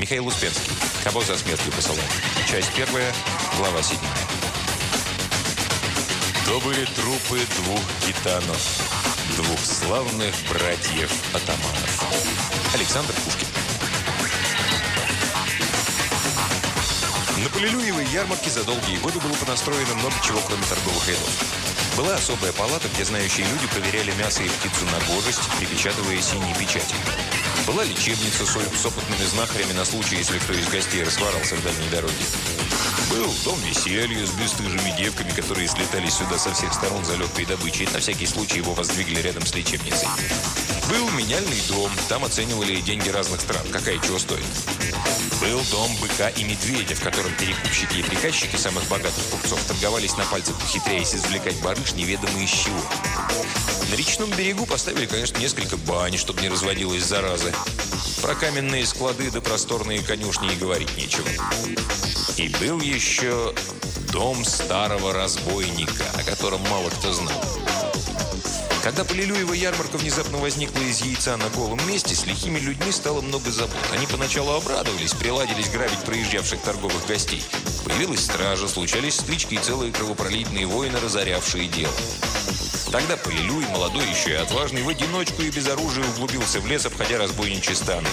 Михаил Успенский. Кого за смертью посылал? Часть первая, глава седьмая. То были трупы двух гитанов, двух славных братьев-атаманов. Александр Пушкин. На Полилюевой ярмарке за долгие годы было понастроено много чего, кроме торговых рядов. Была особая палата, где знающие люди проверяли мясо и птицу на гожесть, припечатывая синие печати. Была лечебница с опытными знахарями на случай, если кто из гостей расхворался в дальней дороге. Был дом веселья с бесстыжими девками, которые слетали сюда со всех сторон за легкой добычей. На всякий случай его воздвигли рядом с лечебницей. Был меняльный дом, там оценивали деньги разных стран, какая чего стоит. Был дом быка и медведя, в котором перекупщики и приказчики самых богатых купцов торговались на пальцах, ухитряясь извлекать барыш неведомо из чего. На речном берегу поставили, конечно, несколько бань, чтобы не разводилась зараза. Про каменные склады да просторные конюшни и говорить нечего. И был еще дом старого разбойника, о котором мало кто знал. Когда Полилюева ярмарка внезапно возникла из яйца на голом месте, с лихими людьми стало много забот. Они поначалу обрадовались, приладились грабить проезжавших торговых гостей. Появилась стража, случались стычки и целые кровопролитные войны, разорявшие дело. Тогда Полилюй, молодой еще и отважный, в одиночку и без оружия углубился в лес, обходя разбойничьи станы.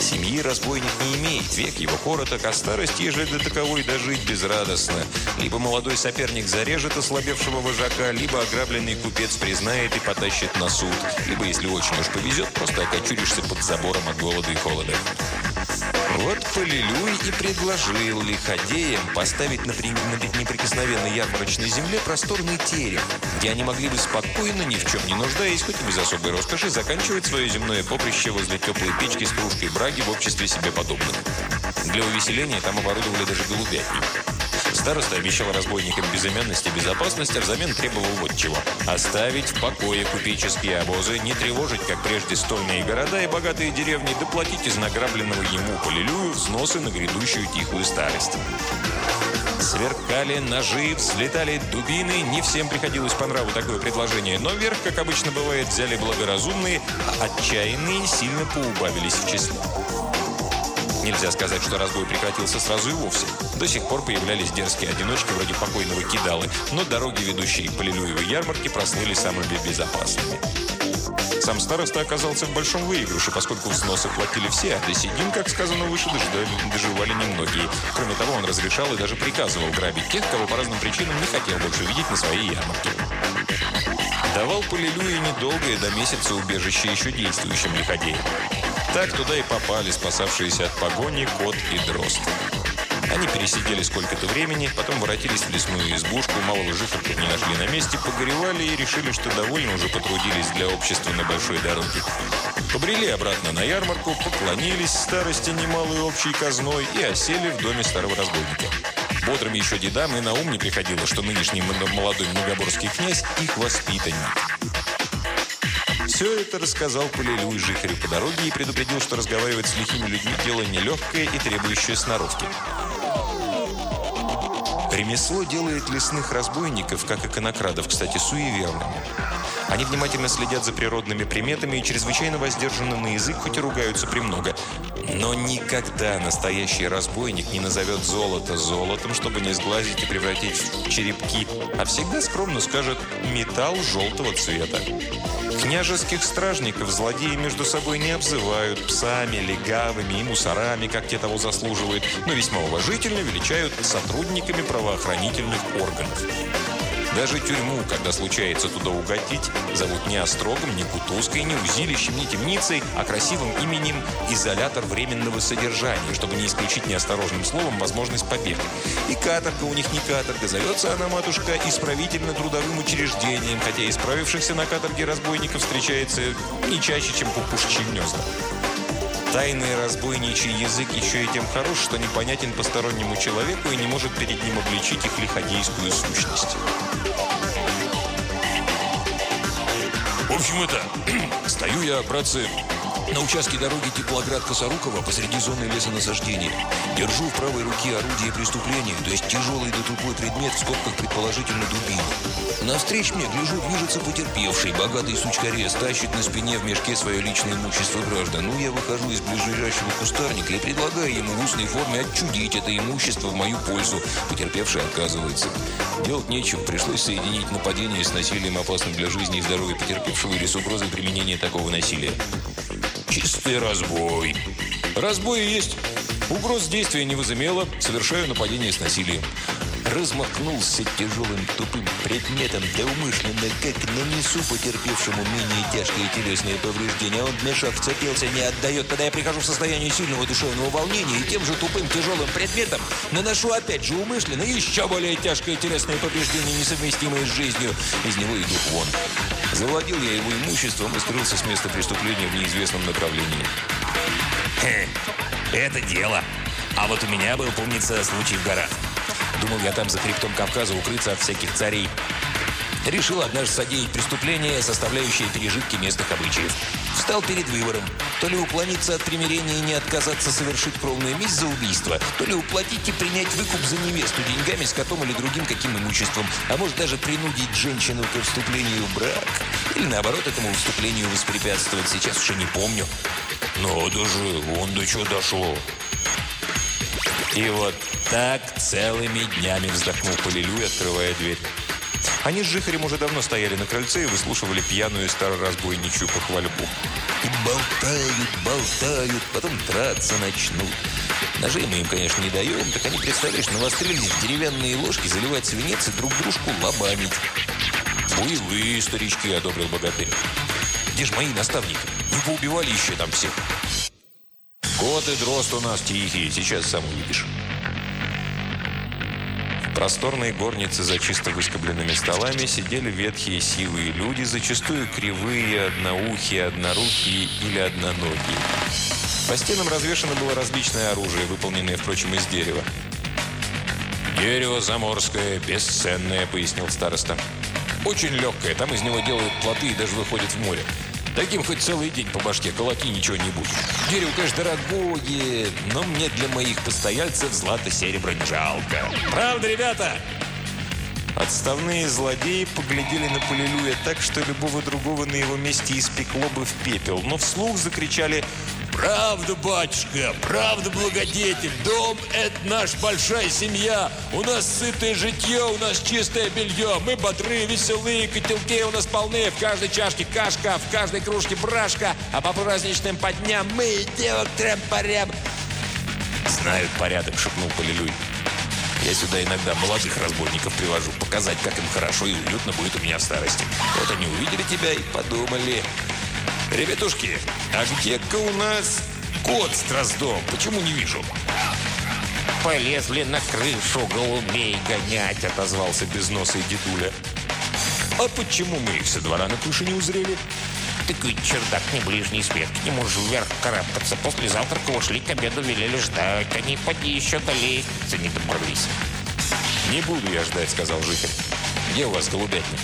Семьи разбойник не имеет, век его короток, а старость, ежели до таковой дожить безрадостно. Либо молодой соперник зарежет ослабевшего вожака, либо ограбленный купец признает и потащит на суд, либо, если очень уж повезет, просто окочуришься под забором от голода и холода. Вот Полилюй и предложил лиходеям поставить на, на неприкосновенной ярмарочной земле просторный терем, где они могли бы спокойно, ни в чем не нуждаясь, хоть и без особой роскоши, заканчивать свое земное поприще возле теплой печки с кружкой браги в обществе себе подобных. Для увеселения там оборудовали даже голубятню. Староста обещал разбойникам безымянность и безопасность, а взамен требовал вот чего. Оставить в покое купеческие обозы, не тревожить, как прежде, стольные города и богатые деревни, доплатить из награбленного ему полилюю взносы на грядущую тихую старость. Сверкали ножи, взлетали дубины. Не всем приходилось по нраву такое предложение. Но вверх, как обычно бывает, взяли благоразумные, а отчаянные сильно поубавились в числе. Нельзя сказать, что разбой прекратился сразу и вовсе. До сих пор появлялись дерзкие одиночки вроде покойного Кидалы, но дороги, ведущие к Полилюевой ярмарке, проснулись самыми безопасными. Сам староста оказался в большом выигрыше, поскольку взносы платили все, а Десидин, как сказано выше, доживали немногие. Кроме того, он разрешал и даже приказывал грабить тех, кого по разным причинам не хотел больше видеть на своей ярмарке. Давал Полилюе недолгое до месяца убежище еще действующим лиходеям. Так туда и попали спасавшиеся от погони кот и дрозд. Они пересидели сколько-то времени, потом воротились в лесную избушку, малого жихарка не нашли на месте, погоревали и решили, что довольно уже потрудились для общества на большой дороге. Побрели обратно на ярмарку, поклонились старости немалой общей казной и осели в доме старого разбойника. Бодрым еще дедам и на ум не приходило, что нынешний молодой многоборский князь их воспитанник. Все это рассказал Полилюй Жихарю по дороге и предупредил, что разговаривать с лихими людьми – дело нелегкое и требующее сноровки. Ремесло делает лесных разбойников, как и конокрадов, кстати, суеверными. Они внимательно следят за природными приметами и чрезвычайно воздержаны на язык, хоть и ругаются премного. Но никогда настоящий разбойник не назовет золото золотом, чтобы не сглазить и превратить в черепки, а всегда скромно скажет «металл желтого цвета». Княжеских стражников злодеи между собой не обзывают псами, легавыми и мусорами, как те того заслуживают, но весьма уважительно величают сотрудниками правоохранительных органов. Даже тюрьму, когда случается туда угодить, зовут не острогом, не кутузкой, не узилищем, не темницей, а красивым именем «изолятор временного содержания», чтобы не исключить неосторожным словом возможность побега. И каторга у них не каторга, зовется она, матушка, исправительно-трудовым учреждением, хотя исправившихся на каторге разбойников встречается не чаще, чем кукушечьи гнезда. Тайный разбойничий язык еще и тем хорош, что непонятен постороннему человеку и не может перед ним обличить их лиходейскую сущность. В общем, это... Стою я, братцы, На участке дороги Теплоград-Косорукова посреди зоны лесонасаждения. Держу в правой руке орудие преступления, то есть тяжелый до тупой предмет, в скобках предположительно дубину. Навстречу мне, гляжу, движется потерпевший, богатый сучкорез, тащит на спине в мешке свое личное имущество граждан. Ну, я выхожу из ближайшего кустарника и предлагаю ему в устной форме отчудить это имущество в мою пользу. Потерпевший отказывается. Делать нечего, пришлось соединить нападение с насилием, опасным для жизни и здоровья потерпевшего или с угрозой применения такого насилия. Чистый разбой. Разбой есть. Угроз действия не возымело. Совершаю нападение с насилием. Размахнулся тяжелым тупым предметом, да умышленно, как нанесу потерпевшему менее тяжкое телесное повреждение. Он шаг вцепился, не отдает. Тогда я прихожу в состояние сильного душевного волнения и тем же тупым тяжелым предметом наношу опять же умышленно еще более тяжкое телесное повреждение, несовместимое с жизнью. Из него иду вон. Завладел я его имуществом и скрылся с места преступления в неизвестном направлении. Хе, это дело. А вот у меня был, помнится, случай в горах. Думал я там за хребтом Кавказа укрыться от всяких царей. Решил однажды содеять преступление, составляющее пережитки местных обычаев. Встал перед выбором. То ли уклониться от примирения и не отказаться совершить кровную месть за убийство, то ли уплатить и принять выкуп за невесту деньгами, с котом или другим каким имуществом, а может даже принудить женщину к вступлению в брак. Или наоборот этому вступлению воспрепятствовать. Сейчас уже не помню. Но даже он до чего дошло. И вот так целыми днями вздохнул Полилюй, открывая дверь. Они с Жихарем уже давно стояли на крыльце и выслушивали пьяную староразбойничью похвальбу. И болтают, болтают, потом драться начнут. Ножей мы им, конечно, не даем, так они, представляешь, навострились в деревянные ложки заливать свинец и друг дружку лобамить. «Боевые старички», — одобрил богатырь. «Где же мои наставники? Не поубивали еще там всех?» «Кот и дрозд у нас тихие, сейчас сам увидишь». Просторной горнице за чисто выскобленными столами сидели ветхие сивые люди, зачастую кривые, одноухие, однорукие или одноногие. По стенам развешано было различное оружие, выполненное, впрочем, из дерева. «Дерево заморское, бесценное», — пояснил староста. «Очень легкое, там из него делают плоты и даже выходят в море. Таким хоть целый день по башке колоти ничего не будет. Дерево, конечно, дорогое, но мне для моих постояльцев злато-серебро не жалко. Правда, ребята?» Отставные злодеи поглядели на Полилюя так, что любого другого на его месте испекло бы в пепел, но вслух закричали Правда, батюшка, правда, благодетель. Дом – это наша большая семья. У нас сытое житье, у нас чистое белье. Мы бодрые, веселые, котелки у нас полны. В каждой чашке кашка, в каждой кружке брашка. А по праздничным по дням мы и девок трем-парям. «Знают порядок», – шепнул Полилюй. «Я сюда иногда молодых разбойников привожу, показать, как им хорошо и уютно будет у меня в старости. Вот они увидели тебя и подумали, «Ребятушки, а где-ка у нас кот с дроздом? Почему не вижу?» «Полезли на крышу голубей гонять», — отозвался безносый дедуля. «А почему мы их со двора на крыше не узрели?» «Так ведь чердак не ближний свет, к нему же вверх карабкаться. После завтрака ушли к обеду, велели ждать. Они поди еще до лестницы не добрались». «Не буду я ждать», — сказал Жихарь. «Где у вас голубятник?»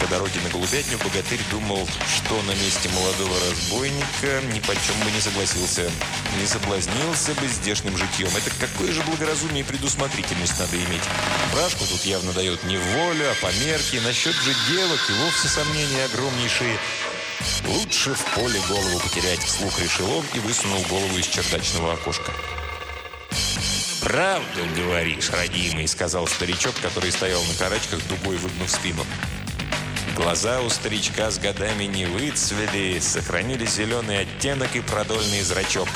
По дороге на Голубятню богатырь думал, что на месте молодого разбойника ни почем бы не согласился. Не соблазнился бы здешним житьем. Это какое же благоразумие и предусмотрительность надо иметь. Брашку тут явно дает не волю, а по мерке. Насчет же девок и вовсе сомнения огромнейшие. Лучше в поле голову потерять, вслух решил он и высунул голову из чердачного окошка. «Правду говоришь, родимый», — сказал старичок, который стоял на карачках, дугой выгнув спину. Глаза у старичка с годами не выцвели, сохранили зеленый оттенок и продольный зрачок.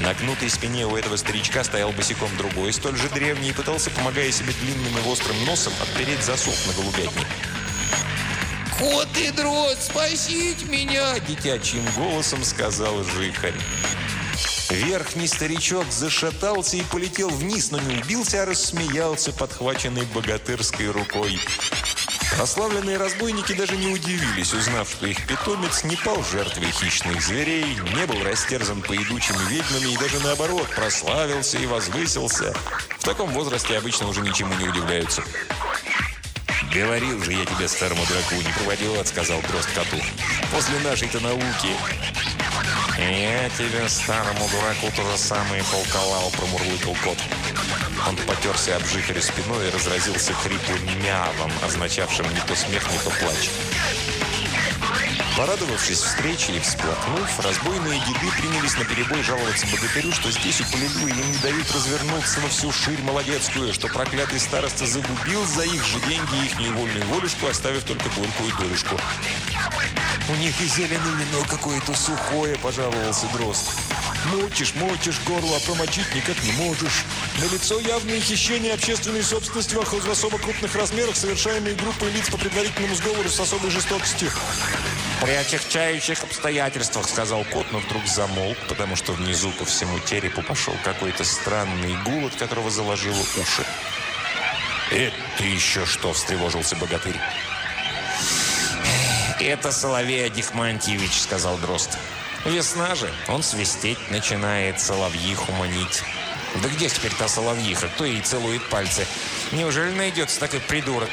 На гнутой спине у этого старичка стоял босиком другой, столь же древний, и пытался, помогая себе длинным и острым носом, отпереть засов на голубятне. «Кот и дрот, спасите меня!» – детячьим голосом сказал Жихарь. Верхний старичок зашатался и полетел вниз, но не убился, а рассмеялся, подхваченный богатырской рукой. Прославленные разбойники даже не удивились, узнав, что их питомец не пал жертвой хищных зверей, не был растерзан поедучими ведьмами и даже наоборот прославился и возвысился. В таком возрасте обычно уже ничему не удивляются. «Говорил же я тебе, старому дураку, не проводил, сказал Дрозд коту. «После нашей-то науки». «Я тебе, старому дураку, то же самое толковал», – промурлыкал кот. Он потерся об жихаре спиной и разразился хриплым мявом, означавшим не то смех, не то плач. Порадовавшись встрече и всплакнув, разбойные деды принялись на перебой жаловаться богатырю, что здесь у Полилю им не дают развернуться во всю ширь молодецкую, что проклятый староста загубил за их же деньги их невольную волюшку, оставив только горькую долюшку. «У них и зеленое вино какое-то сухое», – пожаловался Дрозд. Мучишь, мучишь горло, а промочить никак не можешь. На лицо явное хищение общественной собственности в особо крупных размерах, совершаемые группой лиц по предварительному сговору с особой жестокостью. «При отягчающих обстоятельствах», — сказал кот, но вдруг замолк, потому что внизу по всему черепу пошел какой-то странный гул, от которого заложило уши. «Это еще что?» — встревожился богатырь. «Это Соловей Адихмантьевич», — сказал Дрозд. «Весна же, он свистеть начинает, соловьиху манить». «Да где теперь та соловьиха? Кто ей целует пальцы? Неужели найдется такой придурок?»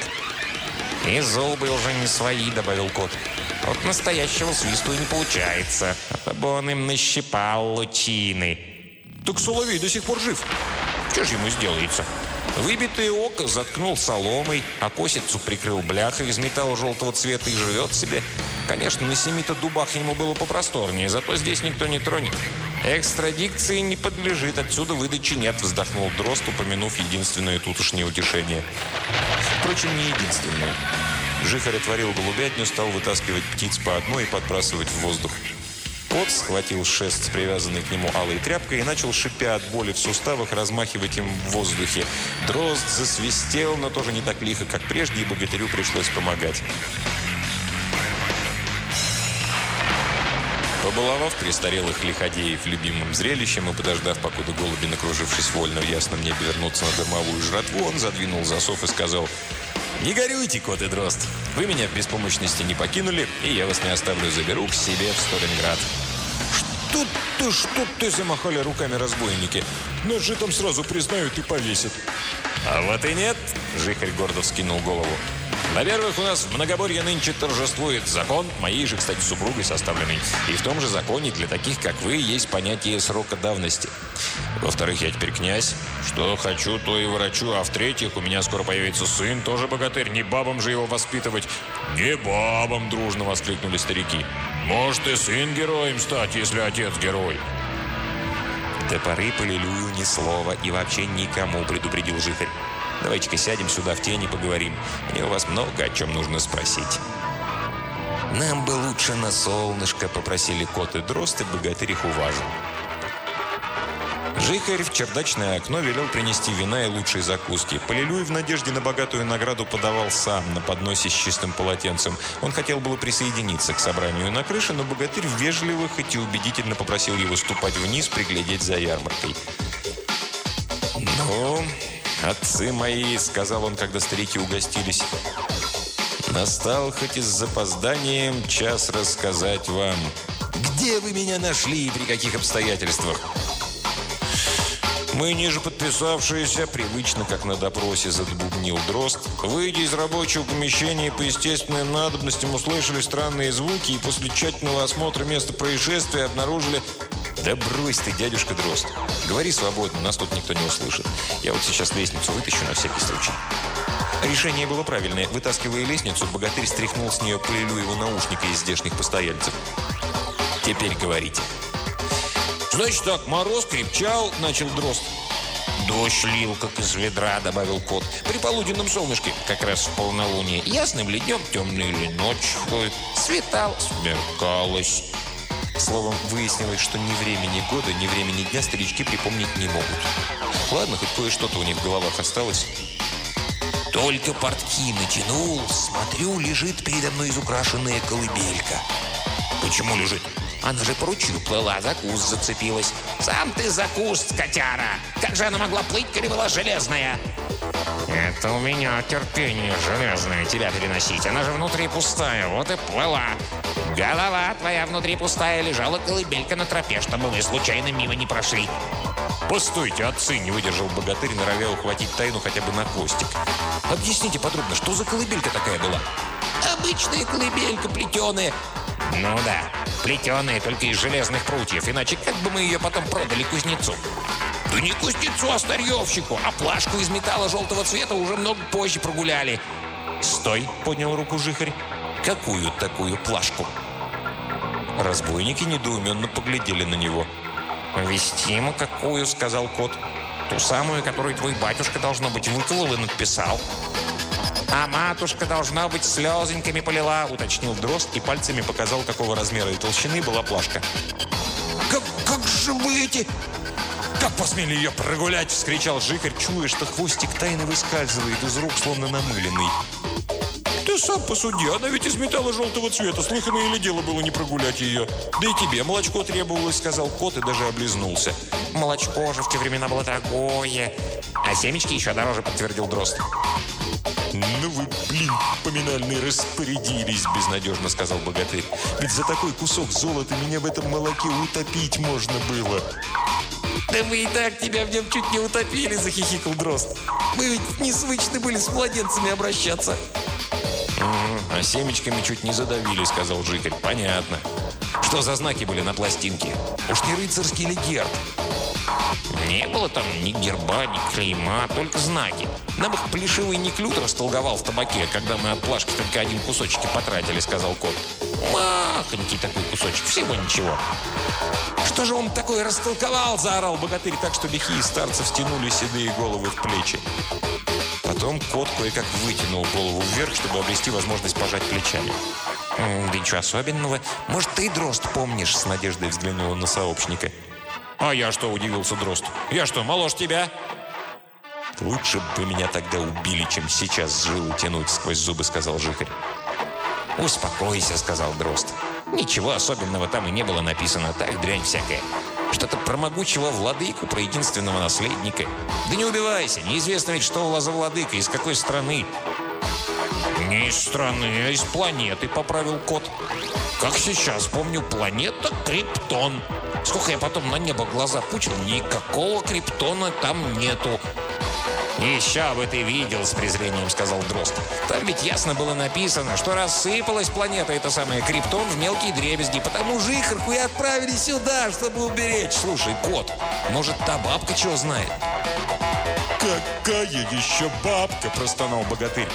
«И зубы уже не свои», — добавил кот. Вот настоящего свисту и не получается. А бы он им нащипал лучины. Так Соловей до сих пор жив. Что же ему сделается? Выбитое око заткнул соломой, а косицу прикрыл бляхой из металла желтого цвета и живет себе. Конечно, на семи-то дубах ему было попросторнее, зато здесь никто не тронет. Экстрадикции не подлежит, отсюда выдачи нет, вздохнул Дрозд, упомянув единственное тутошнее утешение. Впрочем, не единственное. Жихарь отворил голубятню, стал вытаскивать птиц по одной и подбрасывать в воздух. Кот схватил шест с привязанной к нему алой тряпкой и начал, шипя от боли в суставах, размахивать им в воздухе. Дрозд засвистел, но тоже не так лихо, как прежде, и богатырю пришлось помогать. Побаловав престарелых лиходеев любимым зрелищем и подождав, покуда голуби, накружившись вольно в ясном небе, вернутся на дымовую жратву, он задвинул засов и сказал «Не горюйте, кот и дрозд. Вы меня в беспомощности не покинули, и я вас не оставлю, заберу к себе в Сталинград». «Что ты, что ты?» – замахали руками разбойники. «Нас же там сразу признают и повесят». «А вот и нет!» – Жихарь гордо вскинул голову. Во-первых, у нас в многоборье нынче торжествует закон, моей же, кстати, супругой составленный. И в том же законе для таких, как вы, есть понятие срока давности. Во-вторых, я теперь князь. Что хочу, то и врачу. А в-третьих, у меня скоро появится сын, тоже богатырь. Не бабам же его воспитывать. Не бабам, дружно воскликнули старики. Может и сын героем стать, если отец герой. До поры по ни слова и вообще никому, предупредил житель. Давайте-ка сядем сюда в тени поговорим. Мне у вас много о чем нужно спросить». «Нам бы лучше на солнышко», — попросили кот и дрозд, и богатырь их уважил. Жихарь в чердачное окно велел принести вина и лучшие закуски. Полилюй в надежде на богатую награду подавал сам на подносе с чистым полотенцем. Он хотел было присоединиться к собранию на крыше, но богатырь вежливо, хоть и убедительно попросил его ступать вниз, приглядеть за ярмаркой. «Ну, «Отцы мои», — сказал он, когда старики угостились, «настал хоть и с запозданием час рассказать вам, где вы меня нашли и при каких обстоятельствах». Мы, ниже подписавшиеся, привычно, как на допросе, задбубнил Дрозд, выйдя из рабочего помещения по естественным надобностям, услышали странные звуки и после тщательного осмотра места происшествия обнаружили «Да брось ты, дядюшка Дрозд. Говори свободно, нас тут никто не услышит. Я вот сейчас лестницу вытащу на всякий случай». Решение было правильное. Вытаскивая лестницу, богатырь стряхнул с нее пылю его наушника из здешних постояльцев. «Теперь говорите». «Значит так, мороз крепчал», — начал Дрозд. «Дождь лил, как из ведра», — добавил кот. «При полуденном солнышке, как раз в полнолуние. Ясным ли днем, темной ли ночью. Светал, смеркалось». Словом, выяснилось, что ни времени года, ни времени дня старички припомнить не могут. Ладно, хоть кое-что-то у них в головах осталось. Только портки натянул, смотрю, лежит передо мной изукрашенная колыбелька. Почему лежит? Она же по ручью плыла, за куст зацепилась. Сам ты за куст, котяра! Как же она могла плыть, коли была железная? Это у меня терпение железное тебя переносить. Она же внутри пустая, вот и плыла. Голова твоя внутри пустая, лежала колыбелька на тропе, чтобы вы случайно мимо не прошли. «Постойте, отцы!» – не выдержал богатырь, норовя ухватить тайну хотя бы на хвостик. «Объясните подробно, что за колыбелька такая была?» «Обычная колыбелька плетеная». «Ну да, плетеная, только из железных прутьев, иначе как бы мы ее потом продали кузнецу?» «Да не кузнецу, а старьевщику, а плашку из металла желтого цвета уже много позже прогуляли». «Стой!» – поднял руку жихарь. «Какую такую плашку?» Разбойники недоуменно поглядели на него. «Вести ему какую?» – сказал кот. «Ту самую, которую твой батюшка, должно быть, выколол и написал». «А матушка, должна быть, слезоньками полила», – уточнил дрозд и пальцами показал, какого размера и толщины была плашка. «Как, как же вы эти...» «Как посмели ее прогулять?» – вскричал Жикарь, чуя, что хвостик тайно выскальзывает из рук, словно намыленный. «Ты сам посуди, она ведь из металла желтого цвета. Слыхано или дело было не прогулять ее. Да и тебе молочко требовалось», – сказал кот и даже облизнулся. «Молочко же в те времена было дорогое. А семечки еще дороже», – подтвердил Дрозд. «Ну вы, блин, поминальные распорядились», – безнадежно сказал богатырь. «Ведь за такой кусок золота меня в этом молоке утопить можно было». «Да мы и так тебя в нем чуть не утопили», – захихикал Дрозд. «Мы ведь не свычны были с младенцами обращаться». «А семечками чуть не задавили», – сказал Жикарь. «Понятно. Что за знаки были на пластинке? Уж не рыцарский ли герб?» Не было там ни герба, ни клейма, только знаки. Нам их плешивый Неклют растолговал в табаке, когда мы от плашки только один кусочек потратили, сказал кот. Махонький такой кусочек, всего ничего. «Что же он такое растолковал?» – заорал богатырь так, что лихие старцы стянули седые головы в плечи. Потом кот кое-как вытянул голову вверх, чтобы обрести возможность пожать плечами. «Да ничего особенного. Может, ты, Дрозд, помнишь?» – с надеждой взглянула на сообщника. «А я что?» – удивился Дрозд. «Я что, моложе тебя?» «Лучше бы меня тогда убили, чем сейчас жилу тянуть сквозь зубы», – сказал Жихарь. «Успокойся», – сказал Дрозд. «Ничего особенного там и не было написано, так дрянь всякая. Что-то про могучего владыку, про единственного наследника. Да не убивайся, неизвестно ведь, что у за владыка, из какой страны». «Не из страны, а из планеты», – поправил кот. «Как сейчас помню, планета Криптон. Сколько я потом на небо глаза пучил, никакого Криптона там нету». «Еще бы ты видел», — с презрением сказал Дрозд. «Там ведь ясно было написано, что рассыпалась планета, эта самая Криптон, в мелкие дребезги, потому жихарку и отправили сюда, чтобы уберечь. Слушай, кот, может, та бабка чего знает?» «Какая еще бабка?» – простонал богатырь.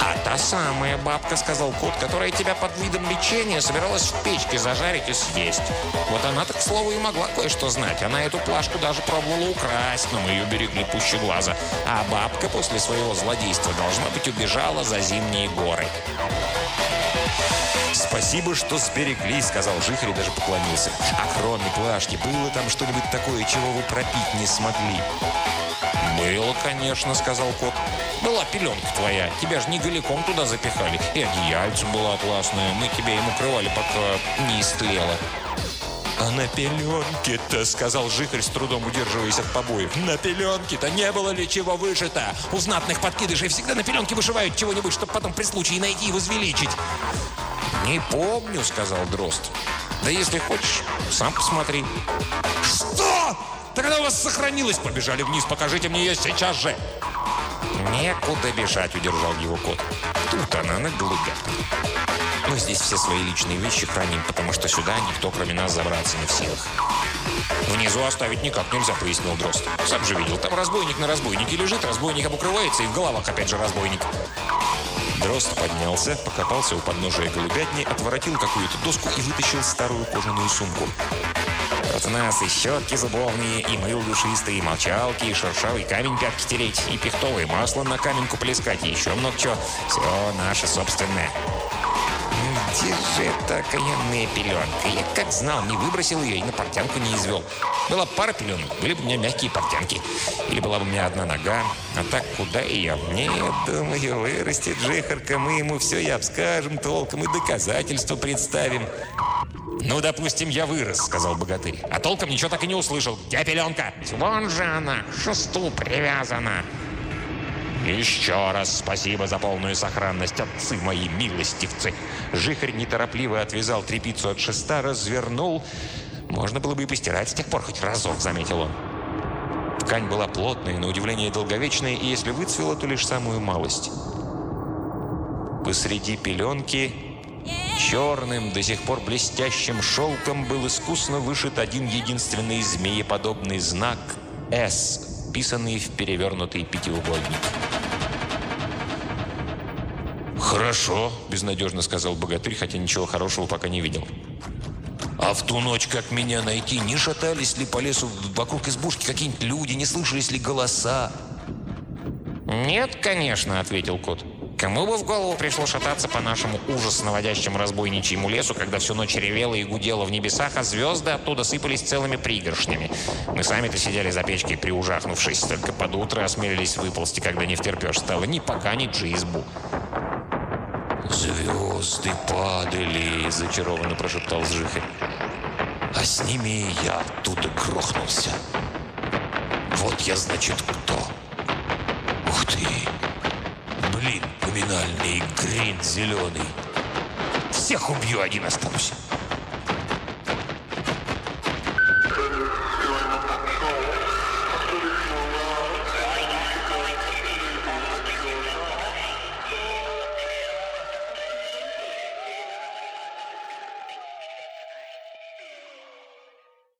«А та самая бабка», – сказал кот, «которая тебя под видом лечения собиралась в печке зажарить и съесть. Вот она-то, к слову, и могла кое-что знать. Она эту плашку даже пробовала украсть, но мы ее берегли пуще глаза. А бабка после своего злодейства, должна быть, убежала за зимние горы». «Спасибо, что сберегли», — сказал Жихарь и даже поклонился. «А кроме плашки, было там что-нибудь такое, чего вы пропить не смогли?» «Было, конечно», — сказал кот. «Была пеленка твоя. Тебя же не голиком туда запихали. И одеяльце было атласное. Мы тебя им укрывали, пока не истлело». «А на пеленке-то, — сказал Жихарь, с трудом удерживаясь от побоев, — на пеленке-то не было ли чего вышито? У знатных подкидышей всегда на пеленке вышивают чего-нибудь, чтобы потом при случае найти и возвеличить». «Не помню, — сказал Дрозд. Да если хочешь, сам посмотри». «Что?» Тогда у вас сохранилось. Побежали вниз, покажите мне ее сейчас же. Некуда бежать, удержал его кот. Тут она на голубятку. Мы здесь все свои личные вещи храним, потому что сюда никто, кроме нас, забраться не в силах. Внизу оставить никак нельзя, пояснил Дрозд. Сам же видел, там разбойник на разбойнике лежит, разбойник обукрывается, и в головах опять же разбойник. Дрозд поднялся, покопался у подножия голубятни, отворотил какую-то доску и вытащил старую кожаную сумку. У нас и щетки зубовные, и мыл душистый, и молчалки, и шершавый камень пятки тереть, и пихтовое масло на каменку плескать, и еще много чего. Все наше собственное. Где же эта окаянная пеленка? Я как знал, не выбросил ее и на портянку не извел. Была пара пеленок, были бы у меня мягкие портянки. Или была бы у меня одна нога. А так куда ее? Нет, думаю, вырастет жихарка, мы ему все и обскажем толком, и доказательства представим. «Ну, допустим, я вырос», — сказал богатырь. «А толком ничего так и не услышал. Где пеленка?» «Вон же она, шесту привязана». «Еще раз спасибо за полную сохранность, отцы мои милостивцы!» Жихарь неторопливо отвязал трепицу от шеста, развернул. «Можно было бы и постирать с тех пор хоть разок», — заметил он. Ткань была плотная, на удивление долговечная, и если выцвела, то лишь самую малость. Посреди пеленки черным, до сих пор блестящим шелком был искусно вышит один единственный змееподобный знак «С», вписанный в перевернутый пятиугольник. «Хорошо», – безнадежно сказал богатырь, хотя ничего хорошего пока не видел. «А в ту ночь, как меня найти, не шатались ли по лесу вокруг избушки какие-нибудь люди, не слышались ли голоса?» «Нет, конечно», – ответил кот. Кому бы в голову пришло шататься по нашему ужас наводящему разбойничьему лесу, когда всю ночь ревело и гудело в небесах, а звезды оттуда сыпались целыми пригоршнями. Мы сами-то сидели за печкой, приужахнувшись, только под утро осмелились выползти, когда не втерпешь стало ни пока, ни джизбу. «Звезды падали», — зачарованно прошептал Зжихарь. «А с ними я оттуда грохнулся. Вот я, значит, кто. Блин, поминальный грин зеленый. Всех убью, один останусь.